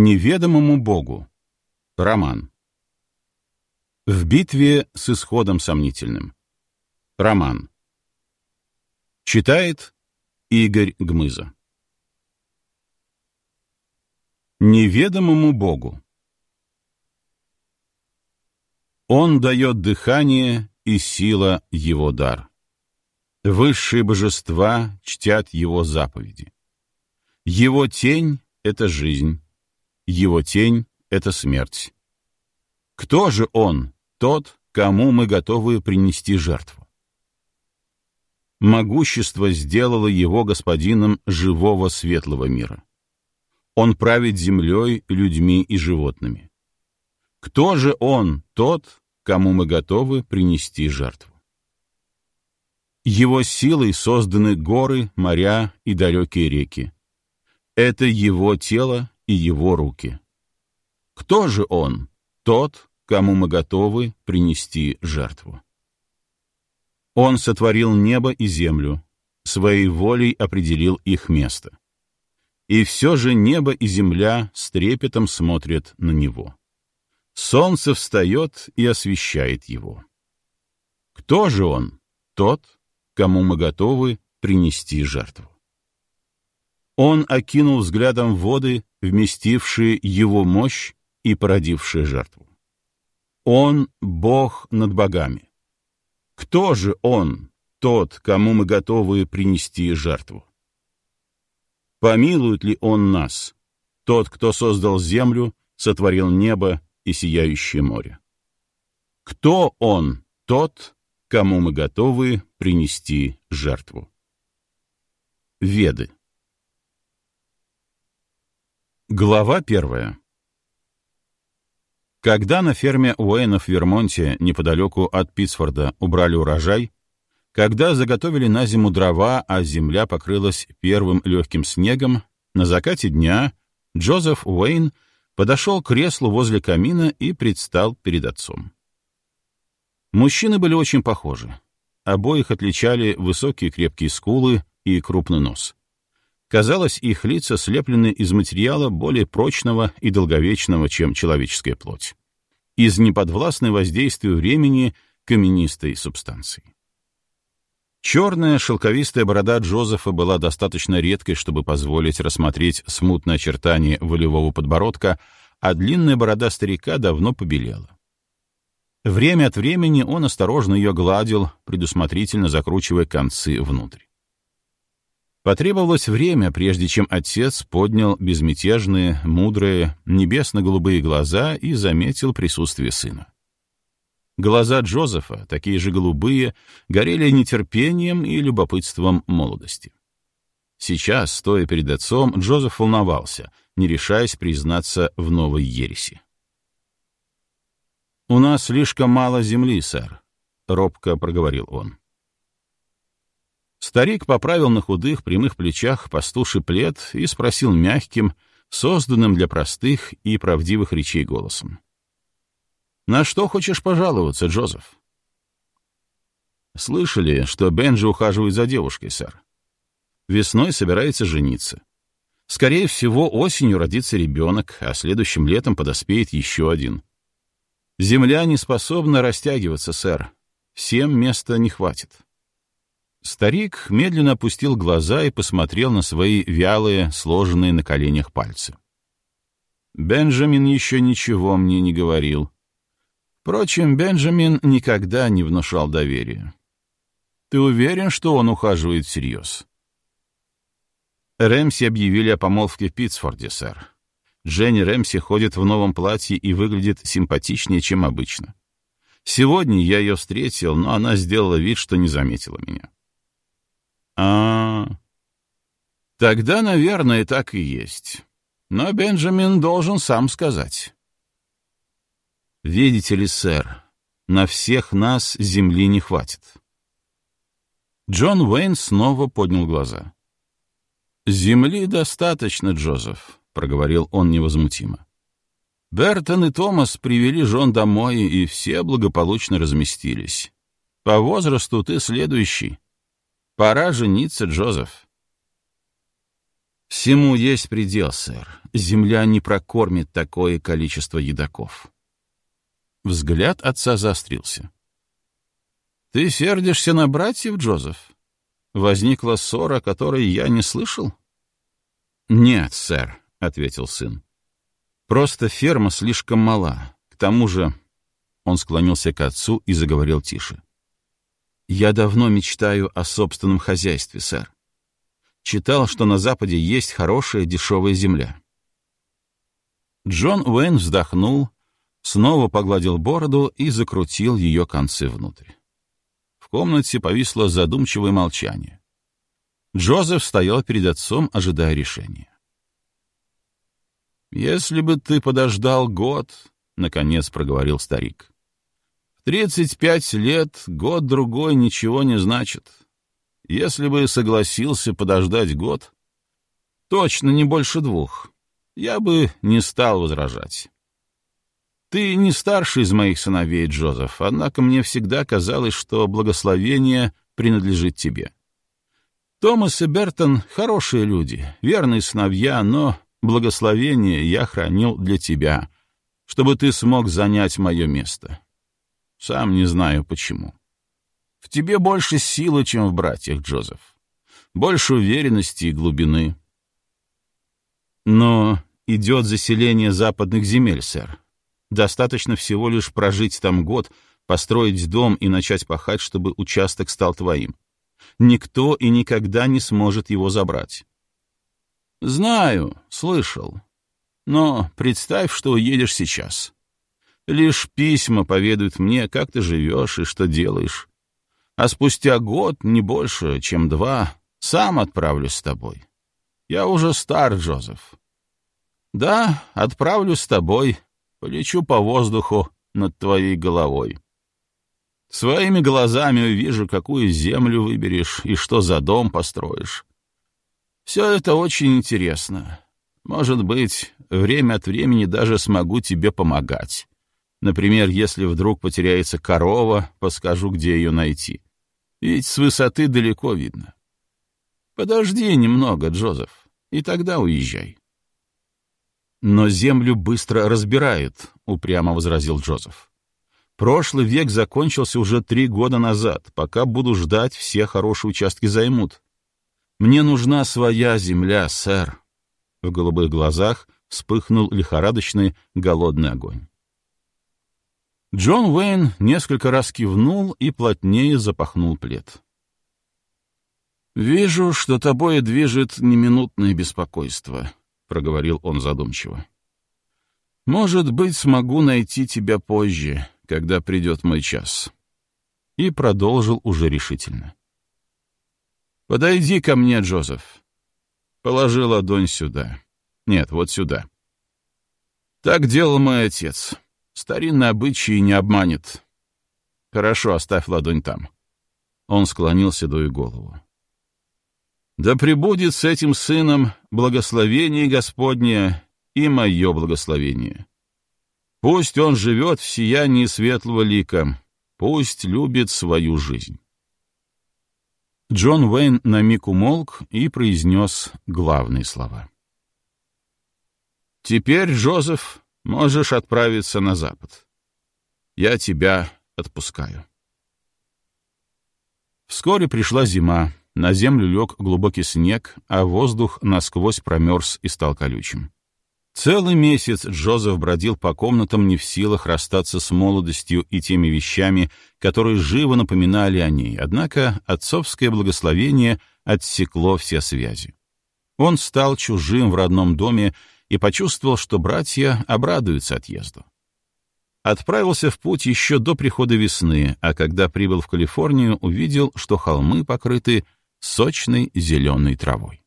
Неведомому Богу. Роман. В битве с исходом сомнительным. Роман. Читает Игорь Гмыза. Неведомому Богу. Он дает дыхание и сила его дар. Высшие божества чтят его заповеди. Его тень — это жизнь, его тень — это смерть. Кто же он, тот, кому мы готовы принести жертву? Могущество сделало его господином живого светлого мира. Он правит землей, людьми и животными. Кто же он, тот, кому мы готовы принести жертву? Его силой созданы горы, моря и далекие реки. Это его тело и его руки. Кто же он, тот, кому мы готовы принести жертву? Он сотворил небо и землю, своей волей определил их место. И все же небо и земля с трепетом смотрят на него. Солнце встает и освещает его. Кто же он, тот, кому мы готовы принести жертву? Он окинул взглядом воды, вместившие его мощь и породившие жертву. Он — Бог над богами. Кто же Он, тот, кому мы готовы принести жертву? Помилует ли Он нас, тот, кто создал землю, сотворил небо и сияющее море? Кто Он, тот, кому мы готовы принести жертву? Веды. Глава первая. Когда на ферме Уэйна в Вермонте, неподалеку от Питтсфорда, убрали урожай, когда заготовили на зиму дрова, а земля покрылась первым легким снегом, на закате дня Джозеф Уэйн подошел к креслу возле камина и предстал перед отцом. Мужчины были очень похожи. Обоих отличали высокие крепкие скулы и крупный нос. Казалось, их лица слеплены из материала более прочного и долговечного, чем человеческая плоть. Из неподвластной воздействию времени каменистой субстанции. Черная шелковистая борода Джозефа была достаточно редкой, чтобы позволить рассмотреть смутное очертание волевого подбородка, а длинная борода старика давно побелела. Время от времени он осторожно ее гладил, предусмотрительно закручивая концы внутрь. Потребовалось время, прежде чем отец поднял безмятежные, мудрые, небесно-голубые глаза и заметил присутствие сына. Глаза Джозефа, такие же голубые, горели нетерпением и любопытством молодости. Сейчас, стоя перед отцом, Джозеф волновался, не решаясь признаться в новой ереси. «У нас слишком мало земли, сэр», — робко проговорил он. Старик поправил на худых прямых плечах пастуший плед и спросил мягким, созданным для простых и правдивых речей голосом. «На что хочешь пожаловаться, Джозеф?» «Слышали, что Бенджи ухаживает за девушкой, сэр. Весной собирается жениться. Скорее всего, осенью родится ребенок, а следующим летом подоспеет еще один. Земля не способна растягиваться, сэр. Всем места не хватит». Старик медленно опустил глаза и посмотрел на свои вялые, сложенные на коленях пальцы. Бенджамин еще ничего мне не говорил. Впрочем, Бенджамин никогда не внушал доверия. Ты уверен, что он ухаживает всерьез? Рэмси объявили о помолвке в Питтсфорде, сэр. Дженни Рэмси ходит в новом платье и выглядит симпатичнее, чем обычно. Сегодня я ее встретил, но она сделала вид, что не заметила меня. А, тогда, наверное, так и есть. Но Бенджамин должен сам сказать. Видите ли, сэр, на всех нас земли не хватит. Джон Уэйн снова поднял глаза. «Земли достаточно, Джозеф», — проговорил он невозмутимо. Бертон и Томас привели жен домой, и все благополучно разместились. По возрасту ты следующий. Пора жениться, Джозеф. Всему есть предел, сэр. Земля не прокормит такое количество едоков. Взгляд отца заострился. Ты сердишься на братьев, Джозеф? Возникла ссора, которой я не слышал? Нет, сэр, ответил сын. Просто ферма слишком мала. К тому же он склонился к отцу и заговорил тише. Я давно мечтаю о собственном хозяйстве, сэр. Читал, что на Западе есть хорошая дешевая земля. Джон Уэйн вздохнул, снова погладил бороду и закрутил ее концы внутрь. В комнате повисло задумчивое молчание. Джозеф стоял перед отцом, ожидая решения. «Если бы ты подождал год», — наконец проговорил старик. «В тридцать пять лет год-другой ничего не значит. Если бы согласился подождать год, точно не больше двух, я бы не стал возражать. Ты не старший из моих сыновей, Джозеф, однако мне всегда казалось, что благословение принадлежит тебе. Томас и Бертон — хорошие люди, верные сыновья, но благословение я хранил для тебя, чтобы ты смог занять мое место. Сам не знаю почему. В тебе больше силы, чем в братьях, Джозеф. Больше уверенности и глубины. Но идет заселение западных земель, сэр. Достаточно всего лишь прожить там год, построить дом и начать пахать, чтобы участок стал твоим. Никто и никогда не сможет его забрать. Знаю, слышал. Но представь, что уедешь сейчас. Лишь письма поведают мне, как ты живешь и что делаешь а спустя год, не больше, чем два, сам отправлюсь с тобой. Я уже стар, Джозеф. Да, отправлюсь с тобой, полечу по воздуху над твоей головой. Своими глазами увижу, какую землю выберешь и что за дом построишь. Все это очень интересно. Может быть, время от времени даже смогу тебе помогать. Например, если вдруг потеряется корова, подскажу, где ее найти. Ведь с высоты далеко видно. Подожди немного, Джозеф, и тогда уезжай. Но землю быстро разбирают, упрямо возразил Джозеф. Прошлый век закончился уже три года назад. Пока буду ждать, все хорошие участки займут. Мне нужна своя земля, сэр. В голубых глазах вспыхнул лихорадочный голодный огонь. Джон Уэйн несколько раз кивнул и плотнее запахнул плед. «Вижу, что тобой движет неминутное беспокойство», — проговорил он задумчиво. «Может быть, смогу найти тебя позже, когда придет мой час». И продолжил уже решительно. «Подойди ко мне, Джозеф». Положи ладонь сюда. Нет, вот сюда. Так делал мой отец. Старинный обычай не обманет. Хорошо, оставь ладонь там. Он склонил седую голову. Да пребудет с этим сыном благословение Господне и мое благословение. Пусть он живет в сиянии светлого лика, пусть любит свою жизнь. Джон Уэйн на миг умолк и произнес главные слова. «Теперь, Джозеф, Можешь отправиться на запад. Я тебя отпускаю. Вскоре пришла зима, на землю лег глубокий снег, а воздух насквозь промерз и стал колючим. Целый месяц Джозеф бродил по комнатам не в силах расстаться с молодостью и теми вещами, которые живо напоминали о ней, однако отцовское благословение отсекло все связи. Он стал чужим в родном доме и почувствовал, что братья обрадуются отъезду. Отправился в путь еще до прихода весны, а когда прибыл в Калифорнию, увидел, что холмы покрыты сочной зеленой травой.